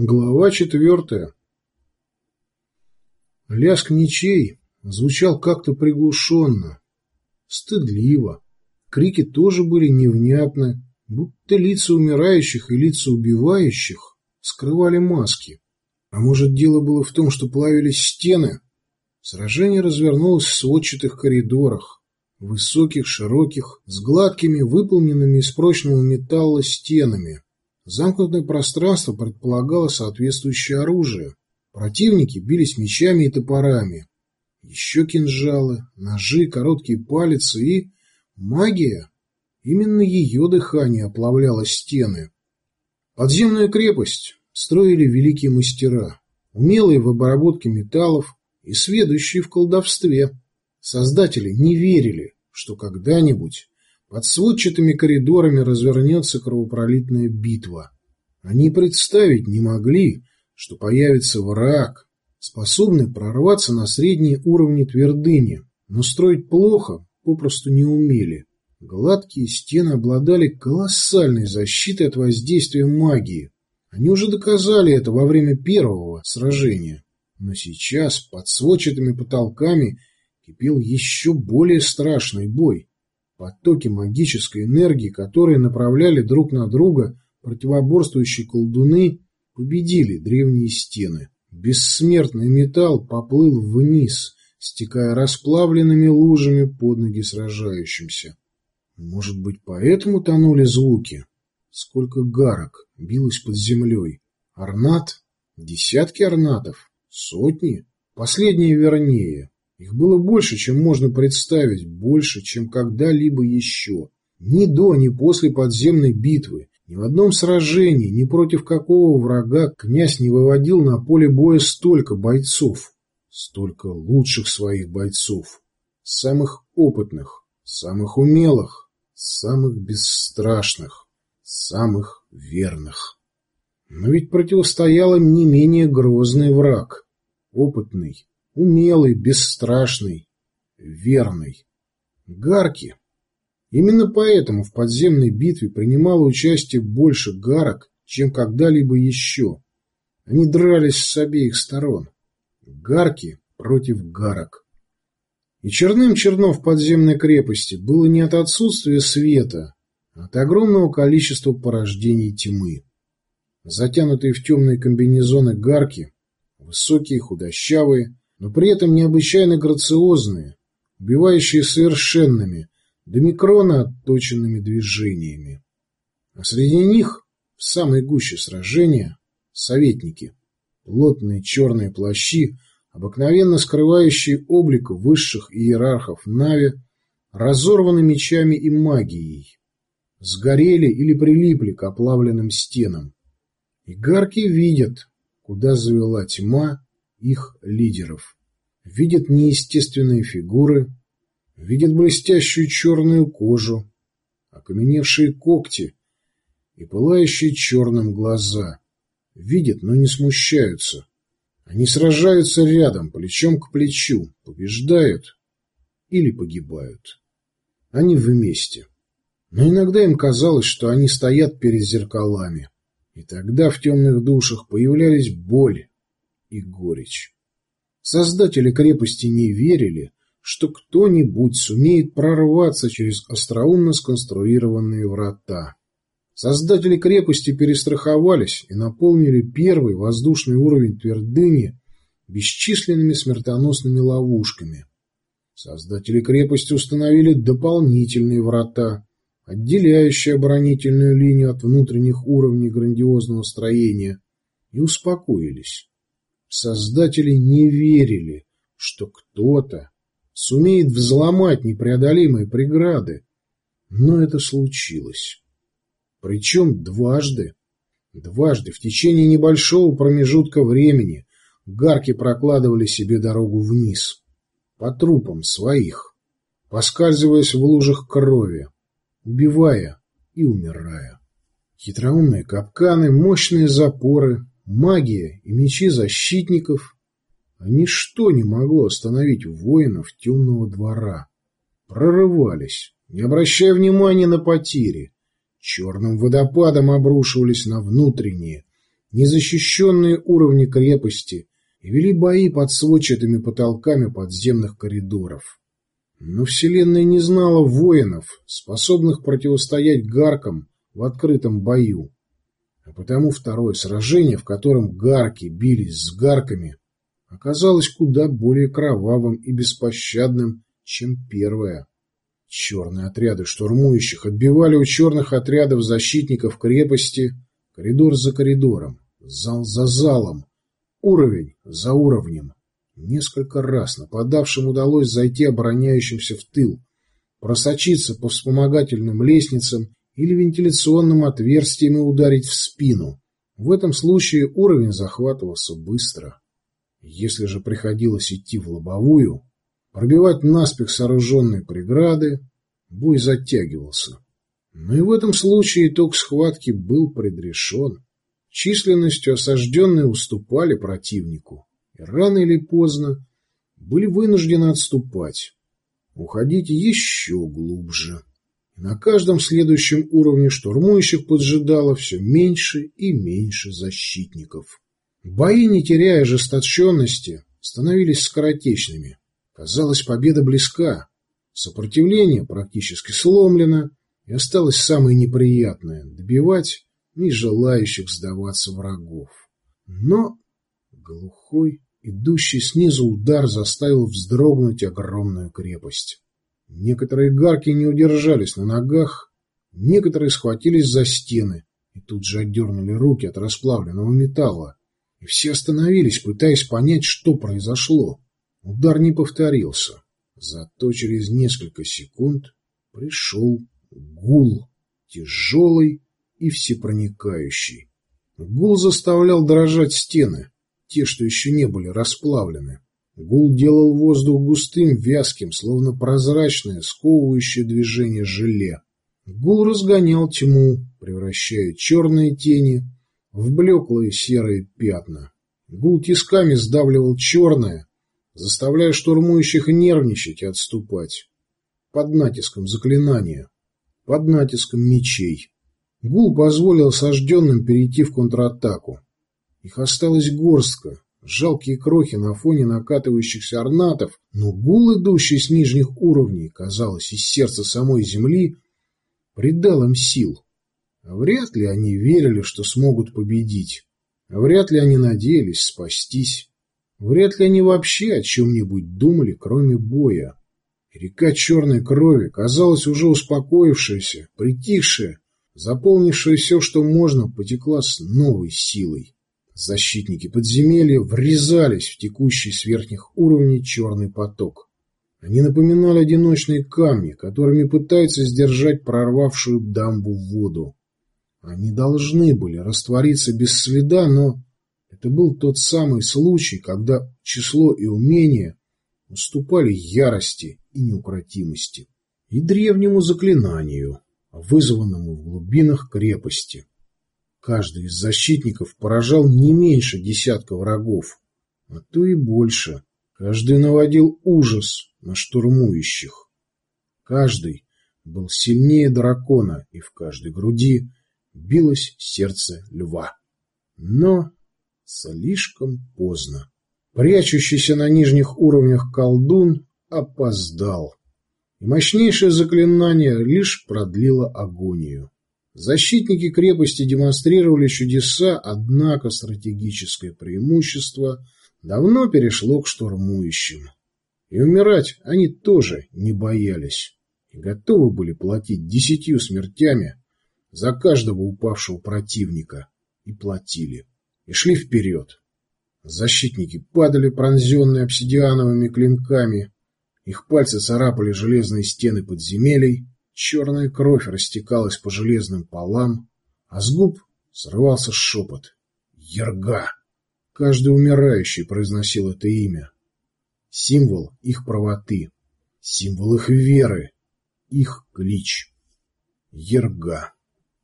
Глава четвертая. Лязг мечей звучал как-то приглушенно, стыдливо. Крики тоже были невнятны, будто лица умирающих и лица убивающих скрывали маски. А может, дело было в том, что плавились стены? Сражение развернулось в сводчатых коридорах, высоких, широких, с гладкими, выполненными из прочного металла стенами. Замкнутое пространство предполагало соответствующее оружие. Противники бились мечами и топорами. Еще кинжалы, ножи, короткие палицы и... магия. Именно ее дыхание оплавляло стены. Подземную крепость строили великие мастера, умелые в обработке металлов и сведущие в колдовстве. Создатели не верили, что когда-нибудь под сводчатыми коридорами развернется кровопролитная битва. Они представить не могли, что появится враг, способный прорваться на средние уровни твердыни, но строить плохо попросту не умели. Гладкие стены обладали колоссальной защитой от воздействия магии. Они уже доказали это во время первого сражения. Но сейчас под сводчатыми потолками кипел еще более страшный бой. Потоки магической энергии, которые направляли друг на друга противоборствующие колдуны, победили древние стены. Бессмертный металл поплыл вниз, стекая расплавленными лужами под ноги сражающимся. Может быть, поэтому тонули звуки? Сколько гарок билось под землей. Орнат? Десятки орнатов? Сотни? Последние вернее. Их было больше, чем можно представить, больше, чем когда-либо еще. Ни до, ни после подземной битвы, ни в одном сражении, ни против какого врага князь не выводил на поле боя столько бойцов, столько лучших своих бойцов, самых опытных, самых умелых, самых бесстрашных, самых верных. Но ведь противостоял им не менее грозный враг, опытный, умелый, бесстрашный, верный. Гарки. Именно поэтому в подземной битве принимало участие больше гарок, чем когда-либо еще. Они дрались с обеих сторон. Гарки против гарок. И черным черно в подземной крепости было не от отсутствия света, а от огромного количества порождений тьмы. Затянутые в темные комбинезоны гарки, высокие, худощавые, но при этом необычайно грациозные, убивающие совершенными, до микрона отточенными движениями. А среди них, в самой гуще сражения, советники, плотные черные плащи, обыкновенно скрывающие облик высших иерархов Нави, разорваны мечами и магией, сгорели или прилипли к оплавленным стенам. И гарки видят, куда завела тьма их лидеров. Видят неестественные фигуры, видят блестящую черную кожу, окаменевшие когти и пылающие черным глаза. Видят, но не смущаются. Они сражаются рядом, плечом к плечу, побеждают или погибают. Они вместе. Но иногда им казалось, что они стоят перед зеркалами. И тогда в темных душах появлялись боль, и горечь. Создатели крепости не верили, что кто-нибудь сумеет прорваться через остроумно сконструированные врата. Создатели крепости перестраховались и наполнили первый воздушный уровень твердыни бесчисленными смертоносными ловушками. Создатели крепости установили дополнительные врата, отделяющие оборонительную линию от внутренних уровней грандиозного строения, и успокоились. Создатели не верили, что кто-то сумеет взломать непреодолимые преграды. Но это случилось. Причем дважды. Дважды в течение небольшого промежутка времени гарки прокладывали себе дорогу вниз, по трупам своих, поскальзываясь в лужах крови, убивая и умирая. Хитроумные капканы, мощные запоры, магия и мечи защитников, а ничто не могло остановить воинов темного двора. Прорывались, не обращая внимания на потери, черным водопадом обрушивались на внутренние, незащищенные уровни крепости и вели бои под сводчатыми потолками подземных коридоров. Но Вселенная не знала воинов, способных противостоять гаркам в открытом бою. А потому второе сражение, в котором гарки бились с гарками, оказалось куда более кровавым и беспощадным, чем первое. Черные отряды штурмующих отбивали у черных отрядов защитников крепости коридор за коридором, зал за залом, уровень за уровнем. Несколько раз нападавшим удалось зайти обороняющимся в тыл, просочиться по вспомогательным лестницам или вентиляционным отверстиям и ударить в спину. В этом случае уровень захватывался быстро. Если же приходилось идти в лобовую, пробивать наспех сооруженные преграды, бой затягивался. Но и в этом случае итог схватки был предрешен. Численностью осажденные уступали противнику, и рано или поздно были вынуждены отступать, уходить еще глубже. На каждом следующем уровне штурмующих поджидало все меньше и меньше защитников. Бои, не теряя ожесточенности, становились скоротечными. Казалось, победа близка. Сопротивление практически сломлено, и осталось самое неприятное — добивать не желающих сдаваться врагов. Но глухой, идущий снизу удар заставил вздрогнуть огромную крепость. Некоторые гарки не удержались на ногах, некоторые схватились за стены и тут же отдернули руки от расплавленного металла. И все остановились, пытаясь понять, что произошло. Удар не повторился. Зато через несколько секунд пришел гул, тяжелый и всепроникающий. Гул заставлял дрожать стены, те, что еще не были расплавлены. Гул делал воздух густым, вязким, словно прозрачное, сковывающее движение желе. Гул разгонял тьму, превращая черные тени в блеклые серые пятна. Гул тисками сдавливал черное, заставляя штурмующих нервничать и отступать. Под натиском заклинания, под натиском мечей. Гул позволил осажденным перейти в контратаку. Их осталось горстка, жалкие крохи на фоне накатывающихся орнатов, но гул, идущий с нижних уровней, казалось, из сердца самой земли, придал им сил. Вряд ли они верили, что смогут победить. Вряд ли они надеялись спастись. Вряд ли они вообще о чем-нибудь думали, кроме боя. Река черной крови казалась уже успокоившаяся, притихшая, заполнившая все, что можно, потекла с новой силой. Защитники подземелья врезались в текущий с верхних уровней черный поток. Они напоминали одиночные камни, которыми пытаются сдержать прорвавшую дамбу в воду. Они должны были раствориться без следа, но это был тот самый случай, когда число и умение уступали ярости и неукротимости и древнему заклинанию, вызванному в глубинах крепости. Каждый из защитников поражал не меньше десятка врагов, а то и больше. Каждый наводил ужас на штурмующих. Каждый был сильнее дракона, и в каждой груди билось сердце льва. Но слишком поздно. Прячущийся на нижних уровнях колдун опоздал, и мощнейшее заклинание лишь продлило агонию. Защитники крепости демонстрировали чудеса, однако стратегическое преимущество давно перешло к штурмующим. И умирать они тоже не боялись и готовы были платить десятью смертями за каждого упавшего противника, и платили, и шли вперед. Защитники падали, пронзенные обсидиановыми клинками, их пальцы царапали железные стены подземелий, черная кровь растекалась по железным полам, а с губ срывался шепот. Ерга! Каждый умирающий произносил это имя. Символ их правоты, символ их веры, их клич. Ерга.